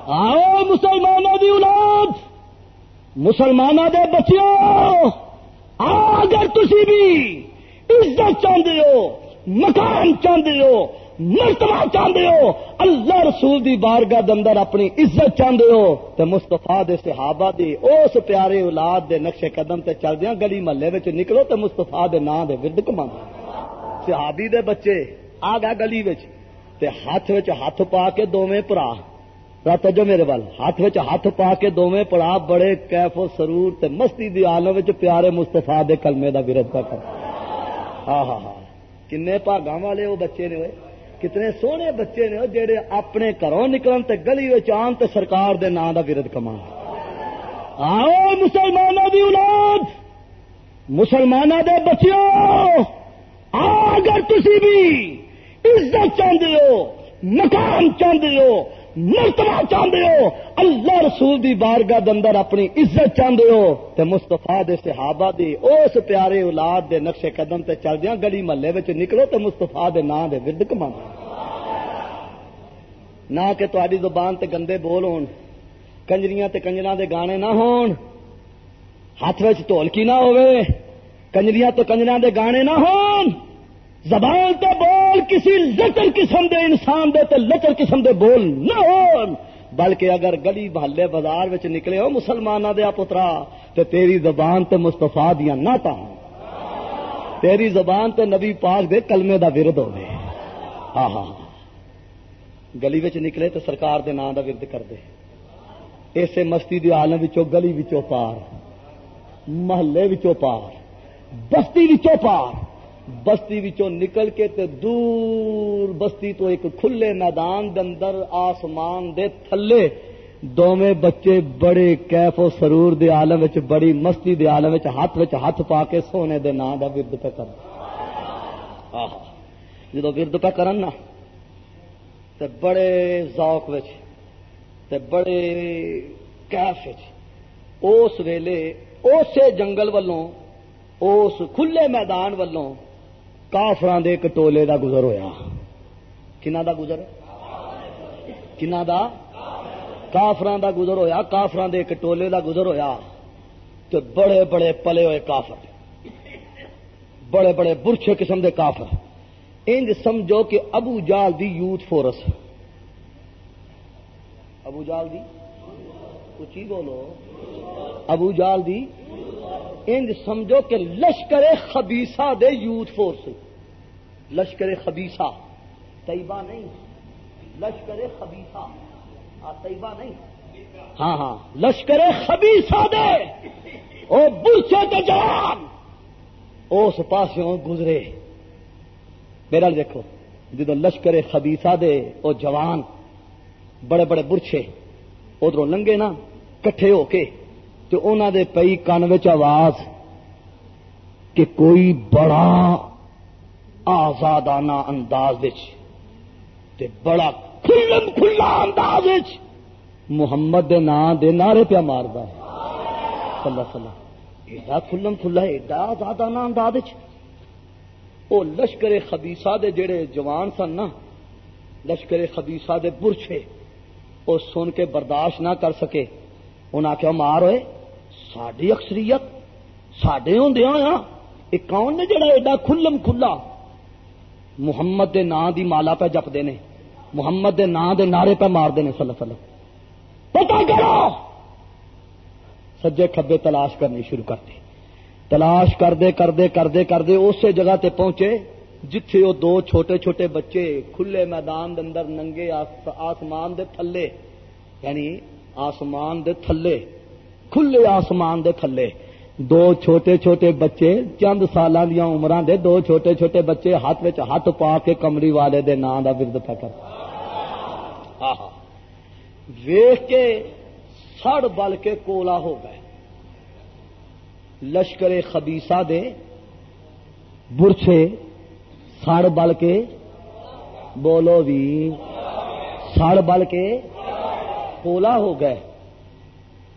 آؤ مسلمانوں دی اولاد، مسلمانوں دے بچیوں، اگر تسی بھی عزت چاہتے ہو، مکان چاہتے ہو، مرتبہ چاہتے ہو، اللہ رسول دی بارگاہ اندر اپنی عزت چاہتے ہو تو مستفا دے صحابہ دی اس پیارے اولاد دے نقشے قدم تے چل دیا گلی محلے میں نکلو تو مستفا دے نام دے ورد کما صحابی دے بچے آ گیا گلی تے ہاتھ ہاتھ پا کے دونوں برا رات جو میرے وال، ہاتھ ہاتھ پا کے دونوں پڑا بڑے کیف و سرور تے مستی دی عالم پیارے مستفا دے کلمے دا ورد کر ہاں ہاں ہاں۔ کنے پاگا والے وہ بچے نے ہوئے کتنے سونے بچے نے جڑے اپنے گھروں نکلن تے گلی آن تے سرکار دے نام دا ورد کما آؤ مسلمانوں دی اولاد! مسلمانوں دے بچیوں اگر تسی بھی عزت چاہتے ہو مکان چاہتے ہو، مرتبہ چاہتے ہو، اللہ رسول دی بارگاہ اندر اپنی عزت چاہتے ہو تو مستفا دے صحابہ دی اس پیارے اولاد دے نقشے قدم تے چل دیا گلی محلے میں نکلو تو مستفا دے نام دے ورد کما نہ کہ تاری زبان تے گندے بول ہون، کنجریاں تے کنجرا دے گانے نہ ہون، ہاتھ ڈولکی نہ ہوئے کنجریاں تو کنجرا دے گانے نہ ہون۔ زبان تے بول کسی لچر قسم دے انسان دے تے لچر قسم دے بول نہ ہو بلکہ اگر گلی محلے بازار وچ نکلے ہو مسلمانوں دیا پترا، تے تیری زبان تے مستفا دیا نہ تا تیری زبان تے نبی پاک دے کلمے دا ورد ہوے ہاں،, ہاں ہاں گلی وچ نکلے تے سرکار دے نام دا ورد کر دے اسے مستی دی عالم وچوں، گلی وچوں پار۔ محلے وچوں پار۔ بستی وچوں پار۔ بستی وچوں نکل کے تے دور بستی تو ایک کھلے میدان دے اندر آسمان دے تھلے دوویں بچے بڑے کیف و سرور دے عالم وچ، بڑی مستی دے عالم وچ ہاتھ وچ ہاتھ پا کے سونے دے نام دا ورد پہ کر جدو ورد پہ کرن نا، تے بڑے ذوق وچ، تے بڑے کیف وچ، اس ویلے اسے جنگل والوں اس کھلے میدان والوں کافران دے ایک ٹولے دا گزر ہویا۔ کنہ دا گزر؟ کنہ دا؟ کافران دا گزر ہویا کافران دے ایک ٹولے دا گزر ہویا۔ تو بڑے بڑے پلے ہوئے کافر۔ بڑے بڑے برچے قسم دے کافر۔ انج سمجھو کہ ابو جال دی یوتھ فورس۔ ابو جال دی؟ کچھ بولو۔ ابو جال دی انج سمجھو کہ لشکر خبیسا دے یوتھ فورس لشکر خبیسا طیبہ نہیں۔ لشکر خبیسا طیبہ نہیں۔ ہاں ہاں۔ لشکر خبیسا دے۔ او برچے تے جوان۔ اس پاسوں گزرے۔ میرا دیکھو جدو لشکر خبیسا دے او جوان، بڑے بڑے برچے ادھر لنگے نا، کٹھے ہو کے۔ تو انہوں دے پئی کن آواز کہ کوئی بڑا آزادانہ انداز تے بڑا کھلم کھلا انداز محمد دے نام دے نعرے پیا ماردا ہے۔ صلی اللہ علیہ وسلم۔ ایڈا کھلم کھلا، ایڈا آزادانہ انداز او لشکر خبیسا دے جڑے جوان سن نا، لشکر خبیسا دے برچے وہ سن کے برداشت نہ کر سکے۔ انہیں آخیا مار ہوئے۔ ساری اکثریت سڈے ہوں ہاں یہ کون نے جڑا ایڈا کھلم کھلا؟ محمد دے نام دی مالا پہ جپتے نے۔ محمد دے نام دے نعرے پہ مارتے ہیں سلف سلف پتا کرو! سجے کھبے تلاش کرنی شروع کرتے تلاش کرتے کرتے کرتے کرتے اسی جگہ تے پہنچے جتھے وہ دو چھوٹے چھوٹے بچے کھلے میدان دے اندر ننگے آسمان دے تھلے یعنی آسمان دے تھلے۔ کھلے آسمان دے تھلے۔ دو چھوٹے چھوٹے بچے چند سال دیا عمر دے، دو چھوٹے چھوٹے بچے ہاتھ میں ہاتھ پا کے کمری والے دے نام کا ورد پکڑ ویخ کے سڑ بل کے کولا ہو گئے۔ لشکر خبیسا دے برچے سڑ بل کے بولو بھی سڑ بل کے کولا ہو گئے۔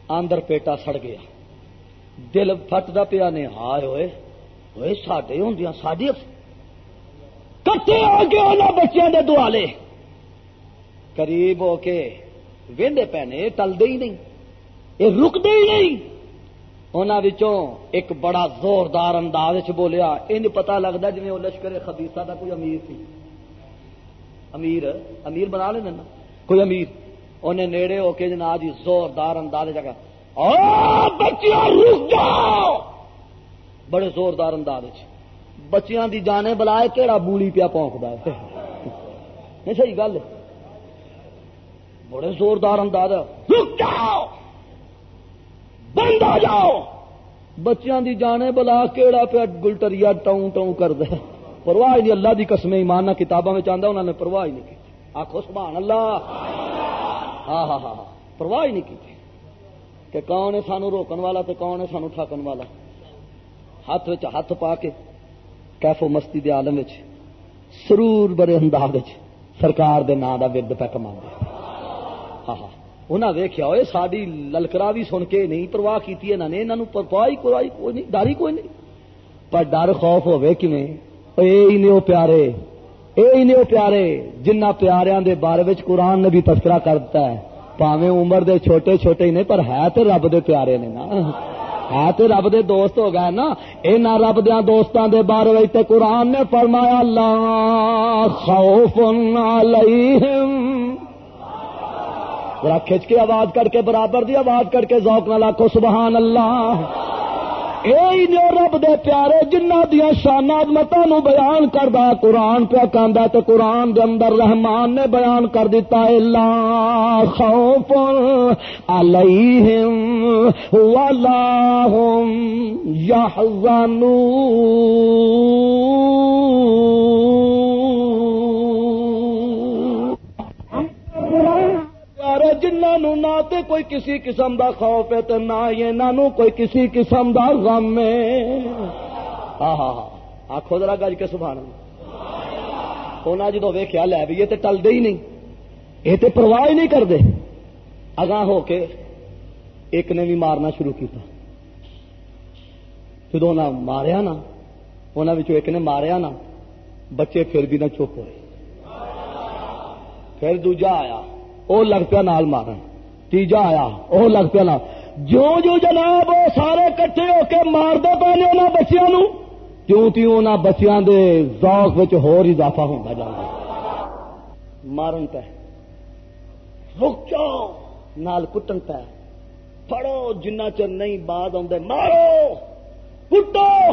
آندر پیٹا سڑ گیا۔ دل فٹتا پیا نے، ہائے ہوئے ہوئے سڈے ہوں ساری کٹے آ کے انہوں بچوں کے دوالے قریب ہو کے وہدے پینے ٹلتے ہی نہیں، یہ رکتے ہی نہیں۔ انہوں ایک بڑا زوردار انداز بولیا ان پتا لگتا جی وہ لشکر خبیسا کا کوئی امیر سی۔ امیر امیر بنا لینا کوئی امیر۔ انہیں نیڑے ہو کے جناب جی زوردار انداز جگہ۔ بچیاں رک جاؤ! بڑے زوردار انداز جی۔ بچیاں دی جانے بلائے کہڑا بولی پیا پونکتا ہے۔ نہیں، صحیح گل بڑے زوردار انداز رک جاؤ! بند آ جاؤ! بچیاں دی جانے بلا کہڑا پیا گلٹریا ٹاؤں ٹاؤں کر دے پرواہ نہیں، اللہ دی قسم ایمان نہ کتاباں میں چاہتا انہوں نے پرواہ نہیں کی۔ آخو سبحان اللہ! ہاں, ہاں ہاں ہاں پرواہ نہیں کی کہ کون ہے سانو روکن والا تو کون ہے سانو ٹھاکن والا۔ ہاتھ ہاتھ پا کے کیفو مستی دے عالم سرور بڑے انداز سرکار دے نام کا ورد پہ کما ہاں ہاں۔ انہیں ویخیا ہوئے ساری للکرا بھی سن کے نہیں پرواہ کی انہوں نے یہاں پرواہ کوئی نہیں ڈر کوئی نہیں۔ پر ڈر خوف ہوے کیویں؟ اے نے وہ پیارے اے نے پیارے جنہ پیاریاں دے بارے وچ قرآن نے بھی تذکرہ کرتا ہے پاوے عمر دے چھوٹے چھوٹے ہی نہیں، پر ہے تو رب دے پیارے نے نا۔ ہے تو رب دے دوست ہو گئے نا۔ یہ رب دیا دوستوں دے بارے وچ تے قرآن نے فرمایا اللہ خوف علیہم۔ ذرا کھچ کے آواز کر کے، برابر دی آواز کر کے ذوق نہ لاکھو سبحان اللہ۔ یہی جو رب دے پیارے جنہ دیا شانات متوں بیان کردا قرآن پہ کاندا تے قرآن دے اندر رحمان نے بیان کر دیتا ہے، لا خوف علیہم ولا هم يحزنون جنہوں نہ تے کوئی کسی قسم دا خوف ہے تو نہ یہ کوئی کسی قسم دا غم ہے۔ ہاں ہاں ہاں۔ آخو ذرا گج کے سبحان انہیں جدو ویخیا لے بھی، یہ تو ہی نہیں۔ یہ تو پرواہ ہی نہیں کرتے۔ اگاں ہو کے ایک نے بھی مارنا شروع کیا جدو ماریا نا انہوں ایک نے ماریا نا، بچے پھر بھی نہ چپ ہوئے۔ پھر دوجا آیا۔ وہ لگ پیا نال مارن۔ تیجا آیا وہ لگ پیا جو جو جناب سارے کٹھے ہو کے مارتے پے نے انہوں بچوں کیوں تیوں انہوں بچیاں دے ذوق ہور اضافہ ہوتا جاتا مارن پہ رک جاؤ، نال کٹن پہ پڑو جنہ چر نہیں بعد آدھے مارو۔ کٹو۔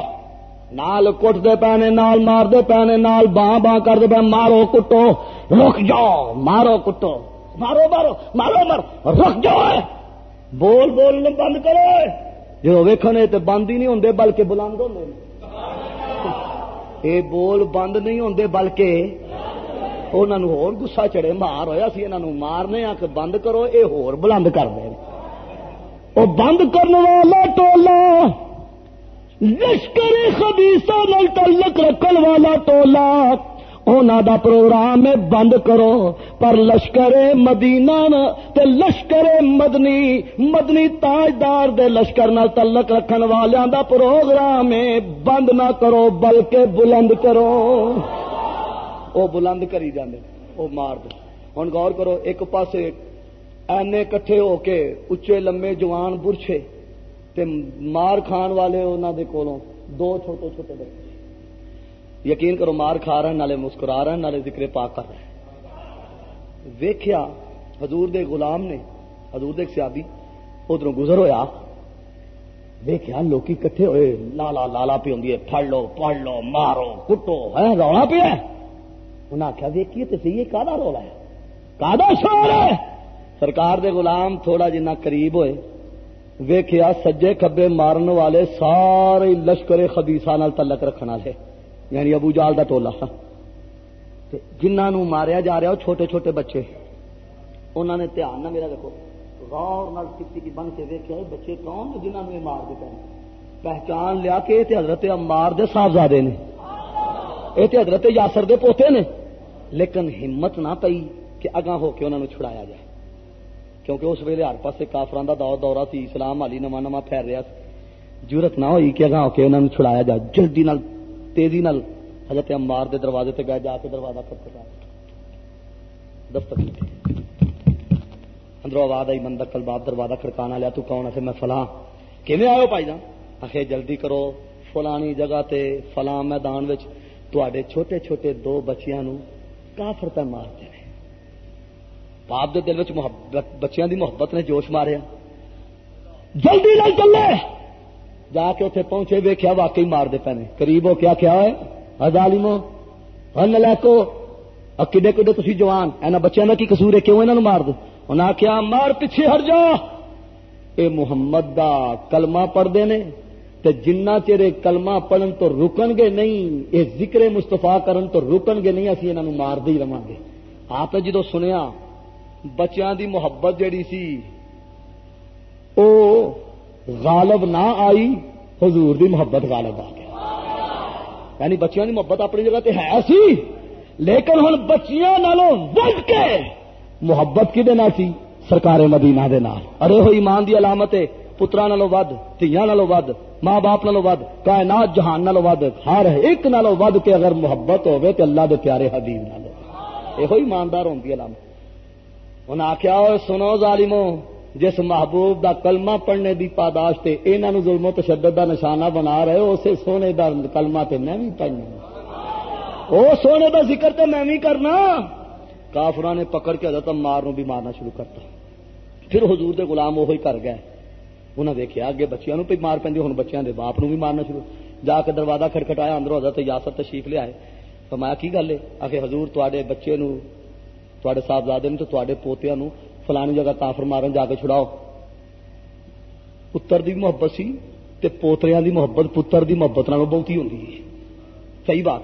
نال کٹتے پے نے، نال مارتے پے نے، نال باں باں کرتے پے، مارو کٹو۔ رک جاؤ، مارو کٹو۔ مارو مارو مارو مارو۔ رک جاؤ بول بول بند کرو۔ جب ویکنے تو بند ہی نہیں ہوں بلکہ بلند ہوں یہ بول بند نہیں ہوں بلکہ انہوں گسا چڑے مار ہوا سی انہوں مارنے آ کے بند کرو یہ ہور بلند کر دے۔ وہ بند کرنے والا ٹولا، لشکر خبیسا نل تعلق رکھن والا ٹولا۔ دا پروگرام بند کرو، پر لشکر مدینہ تے لشکر مدنی مدنی تاجدار دے لشکر نہ تعلق رکھن والوں دا پروگرام بند نہ کرو، بلکہ بلند کرو۔ او بلند کری جانے او مار دو ہوں غور کرو، ایک پاسے اینے کٹھے ہو کے اچے لمے جوان برچے تے مار کھان والے انہوں دے کولوں دو چھوٹے چھوٹے بچے۔ یقین کرو، مار کھا رہے نالے مسکرا رہے نالے ذکر پاک کر رہے ہیں۔ ویخیا حضور دے غلام نے، حضور دے سیابی ادھر گزر ہویا۔ ویخیا لوکی کٹھے ہوئے، لالا لالا پی ہوں پڑ لو پڑ لو، مارو، کٹو ہے رولا پیا انہیں آخیا ویکھیے تو سی کا رولا ہے؟ کا شور ہے؟ سرکار دے غلام تھوڑا جنہ قریب ہوئے ویخیا سجے کبے مارن والے سارے لشکر خبیسا تعلق رکھنے والے۔ یعنی ابو جال دا ٹولا جنہوں ماریا جا رہا وہ چھوٹے چھوٹے بچے۔ انہوں نے دھیان نہ میرا دیکھو غور نال کسی کی بن کے دیکھا بچے کون جنہوں نے مار دیتے ہیں پہچان لیا کہ یہ حضرت امار دے صاحبزادے نے۔ یہ حضرت یاسر دے پوتے نے۔ لیکن ہمت نہ پئی کہ اگاں ہو کے انہوں نے چھڑایا جائے۔ کیونکہ اس ویلے ہر پاسے کافران دا دور دورہ سی، اسلام علی نواں نواں پھیر رہا ضرورت نہ ہوئی کہ اگاں ہو کے انہوں نے چھڑایا جائے۔ جلدی نال تیزی نال حضرت امار دے دروازے تے گئے، جا کے دروازہ کھٹکھٹا دفتر اندروں آواز آئی من دکل باب دروازہ کھڑکانا لیا، تو کون ہے؟ میں فلاں۔ کیویں آئے ہو بھائی جان؟ آخے، جلدی کرو، فلانی جگہ تے فلاں میدان وچ تواڈے چھوٹے چھوٹے دو بچیاں نو کافر پہ مارتے ہیں باپ دے دل وچ محبت، بچیاں دی محبت نے جوش ماریا۔ جلدی نال چلے جا کے اتنے پہنچے ویکیا واقعی مار دے پینے قریب ہو کیا کیا ہے ہزالمو ہن لکو کڈے کڈے تھی جوان اینا بچوں کی قصور ہے؟ کیوں انہوں مار دو انہیں آخیا مار پیچھے ہٹ جا! اے محمد دا کلمہ پڑھتے ہیں تے جنہ چر کلمہ پڑھن تو رکن گے نہیں یہ ذکر مستفا کرن تو رکن گے نہیں، اسی انہوں مار دے ہی رہا گے۔ آپ نے جدو سنیا، بچیاں دی محبت جڑی سی، او غالب نہ آئی، حضور دی محبت غالب آ گئی یعنی بچیاں دی محبت اپنی جگہ تے ہے سی، لیکن ہوں بچیاں نالوں ود کے محبت کی دینا سی؟ سرکار مدینہ دے نال۔ ارے ہو ایمان دی علامت ہے پترا نالوں ود تیاں نالوں ود ماں باپ نالوں ود کائنات جہان نالوں ود ہر ایک نالوں ود کے اگر محبت ہوگی تو اللہ دے پیارے حبیب نالوں۔ یہ ایماندار ہوتی علامت۔ انہیں آخیا سنو ظالموں جس محبوب دا کلمہ پڑھنے دی پاداش تے انہاں نو ظلم و تشدد دا نشانہ بنا رہے ہو، اسے سونے دا کلمہ تے میں بھی پڑھنا او سونے دا ذکر تے میں بھی کرنا۔ کافراں نے پکڑ کے حضرت مار نو بھی مارنا شروع کرتا۔ پھر حضور دے غلام وہی کر گئے۔ انہیں دیکھا اگے بچیاں پہ مار پہ ہوں بچیاں دے باپ نو بھی مارنا شروع۔ جا کے دروازہ کھٹکھٹایا اندروں حضرت یاسر تشریف لیا فرمایا، کی گل ہے؟ آخر حضور تے بچے نو تے صاحبزادے نو تو تے پوتیا نو فلانی جگہ کافر مارن جا کے چھڑاؤ۔ پتر دی محبت سی تے پوتریاں دی محبت، پتر دی محبت نال بہتی ہوں صحیح بات۔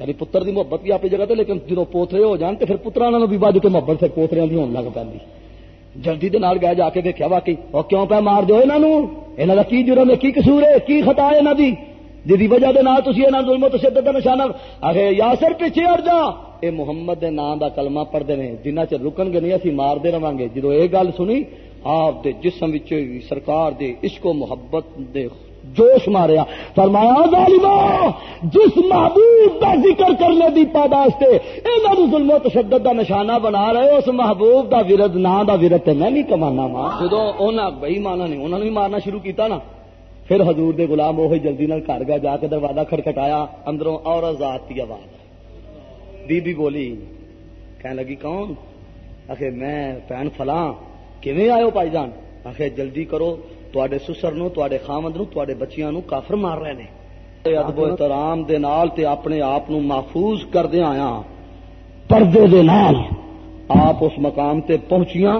یعنی پتر دی محبت بھی اپنی جگہ تے، لیکن جدو پوترے ہو جان تو پھر پترا بھی بج کے محبت سے پوتریاں دی ہون لگ پی جلدی دے نال گئے جا کے دیکھا واقعی۔ اور کیوں پہ مار دو انہوں یہاں کا کی جرم ہے؟ کی قصور ہے؟ کی خطا ہے یہاں دی؟ جی وجہ دے نال تسی انہاں ظلم و تشدد دا نشانہ اگے یاسر پیچھے ہٹ جا۔ اے محمد دے نام دا کلمہ پڑھدے نے، جنہ چ رکن گے نہیں، اسی مار دے رہاں گے۔ جدو اے گل سنی، آپ دے جسم وچ سرکار دے عشق و محبت دے جوش ماریا۔ فرمایا ظالما جس محبوب کا ذکر کرنے دی پاداش تے انہاں نو ظلم و تشدد دا نشانہ بنا رہے اس محبوب دا ورد نا دا ورد تے میں نہیں کمانا وا جدو انہاں بے ایماناں نے، انہاں نے مارنا شروع کیتا نا پھر حضور دے غلام وہی جلدی نال گھر گیا جا کے دروازہ کھٹکھٹایا اندروں اور ذات کی آواز۔ بی بی بولی کہنے لگی کون؟ آخر میں پین فلاں۔ کیویں آئے پائی جان؟ آخر جلدی کرو تے سسر نو تے خامد نو تے بچیاں نو کافر مار رہے ہیں ادب احترام دے نال تے اپنے آپ نو محفوظ کردے آیا۔ پردے دے نال آپ اس مقام تے پہنچیاں۔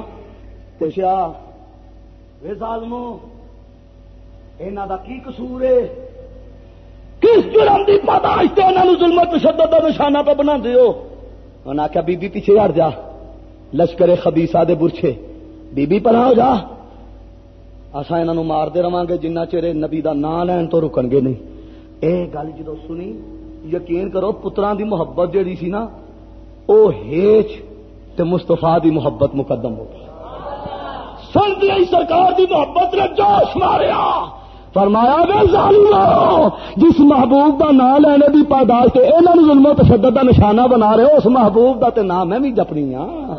پوچھا وے ظالمو انہوں دا کی قصور ہے؟ کس جرم کی پاداش سے انہوں ظلم تشدد کا نشانہ پہ بنا دیو انہوں آخیا بی بی پیچھے ہٹ جا۔ لشکر خبیسا دے برچے بی بی پناہ ہو جا۔ اصا انہوں مارتے رہا گے، جنہ چر نبی دا نام لین تو رکن گے نہیں۔ اے گل جدو سنی، یقین کرو پترا دی محبت جیڑی سی نا، او ہیچ تے مستفا دی محبت مقدم ہو گئی۔ سن سرکار دی محبت نے جوش ماریا۔ فرمایا گیا جس محبوب دا نام لینے دی پاداش تے انہاں نوں ظلم و تشدد دا نشانہ بنا رہے ہو، اس محبوب دا تے نام میں بھی جپنی ہاں.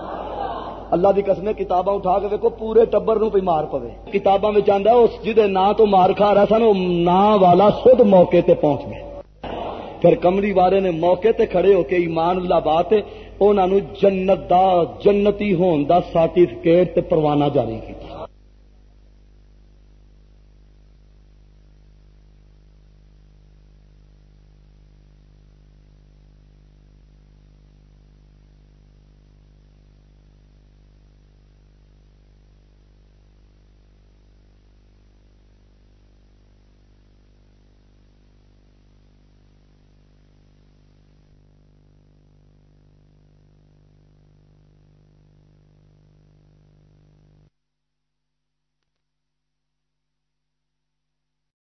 اللہ دی قسم کتاباں اٹھا کے ویکھو، پورے ٹبر نو پہ مار پوے۔ کتاباں وچ آندا اس جدے نا تو مار کھا رہا سن او نا والا خود موقع تے پہنچ گئے پھر کمری والے نے موقع تے کھڑے ہو کے ایمان اللہ بات انہوں جنت دا جنتی ہون دا سرٹیفکیٹ تے پروانہ جاری کیتا۔